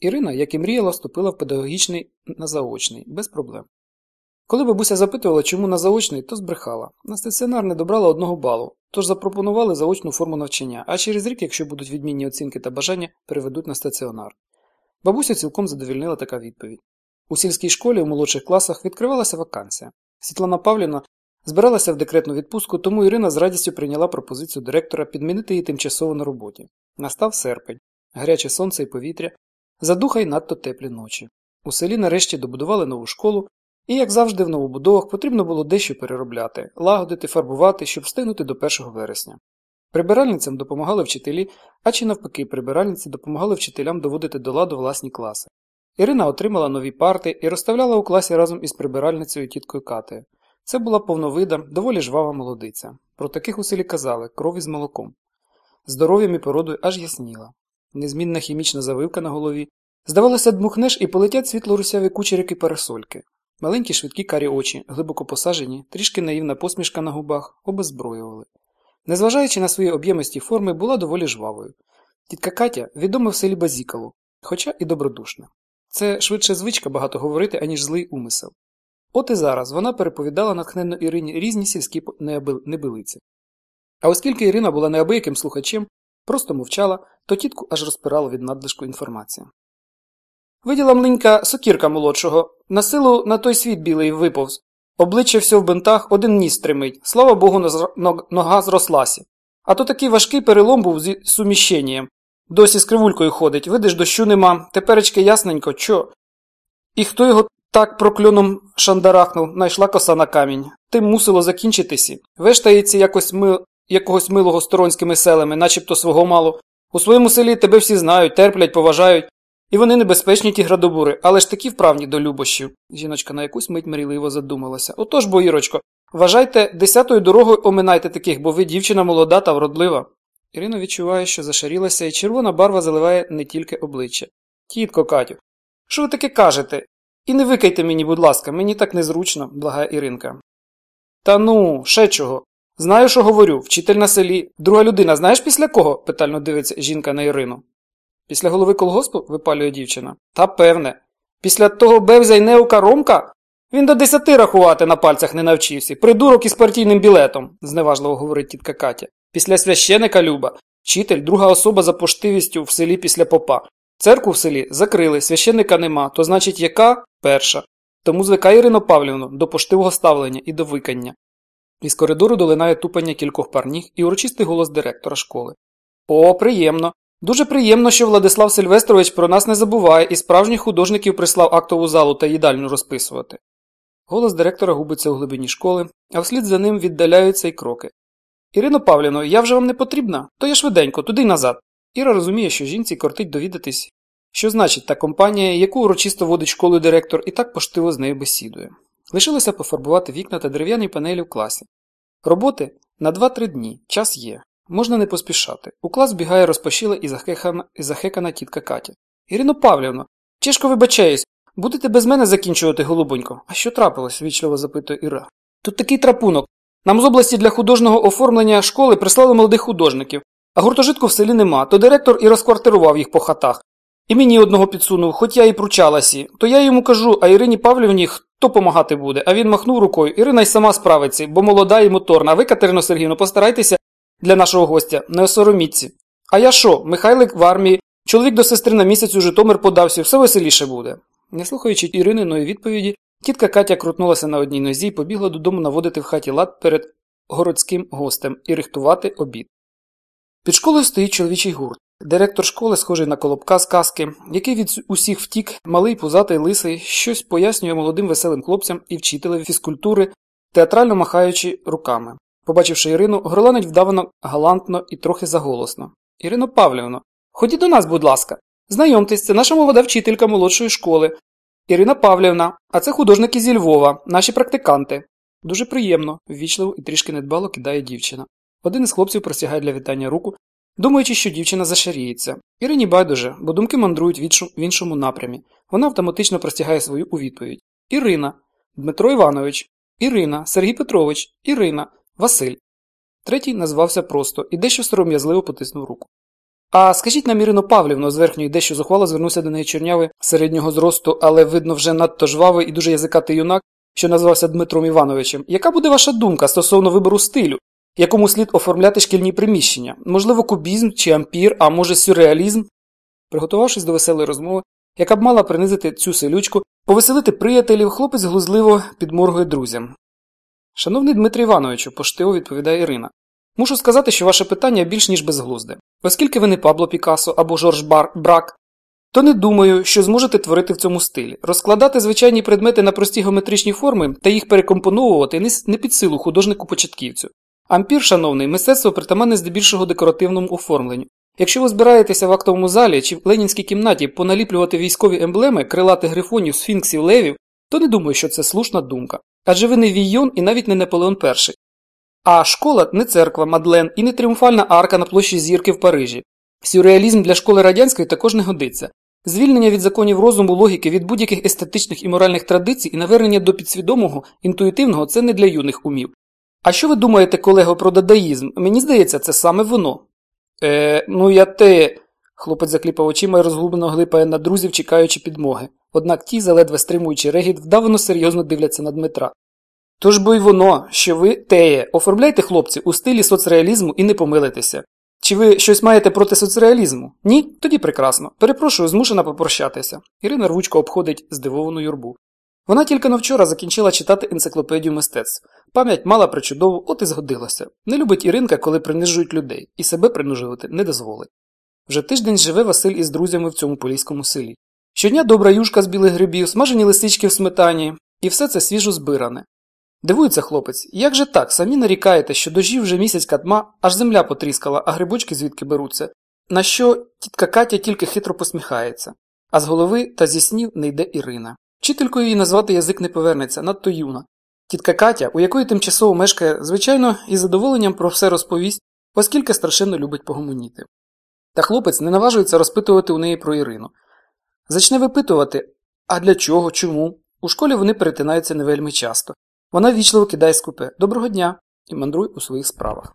Ірина, як і мріяла, вступила в педагогічний на заочний, без проблем. Коли бабуся запитувала, чому на заочний, то збрехала. На стаціонар не добрала одного балу, тож запропонували заочну форму навчання, а через рік, якщо будуть відмінні оцінки та бажання, переведуть на стаціонар. Бабуся цілком задовільнила така відповідь. У сільській школі у молодших класах відкривалася вакансія. Світлана Павлівна збиралася в декретну відпустку, тому Ірина з радістю прийняла пропозицію директора підмінити її тимчасово на роботі. Настав серпень, гаряче сонце і повітря, задуха й надто теплі ночі. У селі нарешті добудували нову школу, і, як завжди, в новобудовах потрібно було дещо переробляти, лагодити, фарбувати, щоб встигнути до 1 вересня. Прибиральницям допомагали вчителі, а чи навпаки, прибиральниці допомагали вчителям доводити до ладу власні класи. Ірина отримала нові парти і розставляла у класі разом із прибиральницею тіткою Катею. Це була повновида, доволі жвава молодиця. Про таких у селі казали кров із молоком. Здоров'ям і породою аж ясніла. Незмінна хімічна завивка на голові. Здавалося, дмухнеш і полетять світло русяві кучерики парасольки. Маленькі швидкі карі очі, глибоко посажені, трішки наївна посмішка на губах, обезброювали. Незважаючи на свої об'ємості форми, була доволі жвавою. Тітка Катя відома в селі Базікалу, хоча і добродушна. Це швидше звичка багато говорити, аніж злий умисел. От і зараз вона переповідала натхненно Ірині різні сільські небилиці. А оскільки Ірина була неабияким слухачем, просто мовчала, то тітку аж розпирало від надлишку інформації. Виділа мленька сокірка молодшого, на силу на той світ білий виповз, обличчя все в бинтах, один ніс тримить, слава богу, нога зрослася. А то такий важкий перелом був зі суміщенням. Досі з кривулькою ходить, видиш, дощу нема, теперечки ясненько, чо? І хто його так прокльоном шандарахнув, найшла коса на камінь. Тим мусило закінчитися. Вештається якось ми... якогось милого сторонськими селами, начебто свого мало. У своєму селі тебе всі знають, терплять, поважають. І вони небезпечні ті градобури, але ж такі вправні до любощів. Жіночка на якусь мить мрійливо задумалася. Отож, боїрочко, вважайте, десятою дорогою оминайте таких, бо ви дівчина молода та вродлива. Ірина відчуває, що зашарілася, і червона барва заливає не тільки обличчя. Тітко Катю, що ви таке кажете? І не викайте мені, будь ласка, мені так незручно, благає Іринка. Та ну, ще чого. Знаю, що говорю, вчитель на селі. Друга людина, знаєш після кого? питально дивиться жінка на Ірину. Після голови колгоспу випалює дівчина. Та певне. Після того бевзя й неука Ромка? Він до десяти рахувати на пальцях не навчився. Придурок із партійним білетом, зневажливо говорить тітка Катя. Після священика Люба. Вчитель, друга особа за поштивістю в селі після попа. Церкву в селі закрили, священника нема, то значить, яка перша. Тому звикає Ірино Павлівну до поштивого ставлення і до викання. Із коридору долинає тупання кількох пар ніг і урочистий голос директора школи. О, приємно. Дуже приємно, що Владислав Сильвестрович про нас не забуває і справжніх художників прислав актову залу та їдальню розписувати. Голос директора губиться у глибині школи, а вслід за ним віддаляються й кроки. Ірино Павлівно, я вже вам не потрібна, то я швиденько, туди й назад. Іра розуміє, що жінці кортить довідатись, що значить та компанія, яку урочисто водить школу директор, і так поштиво з нею бесідує. Лишилося пофарбувати вікна та дерев'яні панелі в класі. Роботи на 2-3 дні, час є. Можна не поспішати. У клас бігає розпашіла і захекана, і захекана тітка Катя. Ірино Павлівно, чешко вибачаюсь, будете без мене закінчувати, голубонько. А що трапилось? вічливо запитує Іра. Тут такий трапунок. Нам з області для художнього оформлення школи прислали молодих художників, а гуртожитку в селі нема, то директор і розквартирував їх по хатах. І мені одного підсунув, хоч я і пручалася. То я йому кажу, а Ірині Павлівні хто помагати буде, а він махнув рукою, Ірина й сама справиться, бо молода і моторна, а ви, Катерино Сергійовно, постарайтеся для нашого гостя, не осороміться. А я що, Михайлик в армії, чоловік до сестри на місяць у Житомир подався, все веселіше буде. Не слухаючи Ірининої відповіді, тітка Катя крутнулася на одній нозі і побігла додому наводити в хаті лад перед городським гостем і рихтувати обід. Під школою стоїть чоловічий гурт. Директор школи, схожий на колобка з казки, який від усіх втік, малий, пузатий, лисий, щось пояснює молодим веселим хлопцям і вчителем фізкультури, театрально махаючи руками. Побачивши Ірину, горланить вдавано, галантно і трохи заголосно. Ірино Павлівно, ходіть до нас, будь ласка. Знайомтесь, це наша молода вчителька молодшої школи. Ірина Павлівна, а це художники зі Львова, наші практиканти. Дуже приємно, ввічливо і трішки недбало кидає дівчина. Один із хлопців простягає для вітання руку, думаючи, що дівчина зашаріється. Ірині байдуже, бо думки мандрують в іншому напрямі. Вона автоматично простягає свою у відповідь. Ірина, Дмитро Іванович, Ірина, Сергій Петрович, Ірина, Василь. Третій назвався просто і дещо сором'язливо потиснув руку. А скажіть нам, Ірино Павлівно, з верхньої дещо зухвало звернувся до неї чорнявий середнього зросту, але видно вже надто жвавий і дуже язикатий юнак, що назвався Дмитром Івановичем. Яка буде ваша думка стосовно вибору стилю, якому слід оформляти шкільні приміщення? Можливо, кубізм чи ампір, а може сюрреалізм? Приготувавшись до веселої розмови, яка б мала принизити цю селючку, повеселити приятелів, хлопець глузливо підморгує друзям. Шановний Дмитро Івановичу, поштиво відповідає Ірина. Мушу сказати, що ваше питання більш ніж безглузде. Оскільки ви не Пабло Пікассо або Жорж Бар Брак, то не думаю, що зможете творити в цьому стилі. Розкладати звичайні предмети на прості геометричні форми та їх перекомпоновувати не під силу художнику початківцю. Ампір, шановний, мистецтво притаманне здебільшого декоративному оформленню. Якщо ви збираєтеся в актовому залі чи в ленінській кімнаті поналіплювати військові емблеми, крилатих грифонів, сфінксів, левів, то не думаю, що це слушна думка. Адже ви не Віййон і навіть не Наполеон І. А школа не церква Мадлен і не тріумфальна арка на площі зірки в Парижі. Сюрреалізм для школи радянської також не годиться. Звільнення від законів розуму, логіки, від будь-яких естетичних і моральних традицій і навернення до підсвідомого, інтуїтивного це не для юних умів. А що ви думаєте, колего, про дадаїзм? Мені здається, це саме воно. Е, ну я те. Хлопець закліпав очима і розгублено глипає на друзів, чекаючи підмоги. Однак ті, заледве стримуючи регіт, вдавано серйозно дивляться на Дмитра. Тож бо й воно, що ви теє, оформляйте, хлопці, у стилі соцреалізму і не помилитеся. Чи ви щось маєте проти соцреалізму? Ні? Тоді прекрасно. Перепрошую, змушена попрощатися. Ірина рвучко обходить здивовану юрбу. Вона тільки на вчора закінчила читати енциклопедію мистецтв. Пам'ять мала причудову, от і згодилася. Не любить Іринка, коли принижують людей, і себе принижувати не дозволить. Вже тиждень живе Василь із друзями в цьому поліському селі. Щодня добра юшка з білих грибів, смажені лисички в сметані, і все це свіжо збиране. Дивується хлопець, як же так, самі нарікаєте, що дожів вже місяць катма, аж земля потріскала, а грибочки звідки беруться, на що тітка Катя тільки хитро посміхається, а з голови та зі снів не йде Ірина. Вчителькою її назвати язик не повернеться, надто юна. Тітка Катя, у якої тимчасово мешкає, звичайно, із задоволенням про все розповість, оскільки страшенно любить погомоніти. Та хлопець не наважується розпитувати у неї про Ірину. Зачне випитувати, а для чого, чому? У школі вони перетинаються не вельми часто. Вона вічливо кидає скупе Доброго дня і мандруй у своїх справах.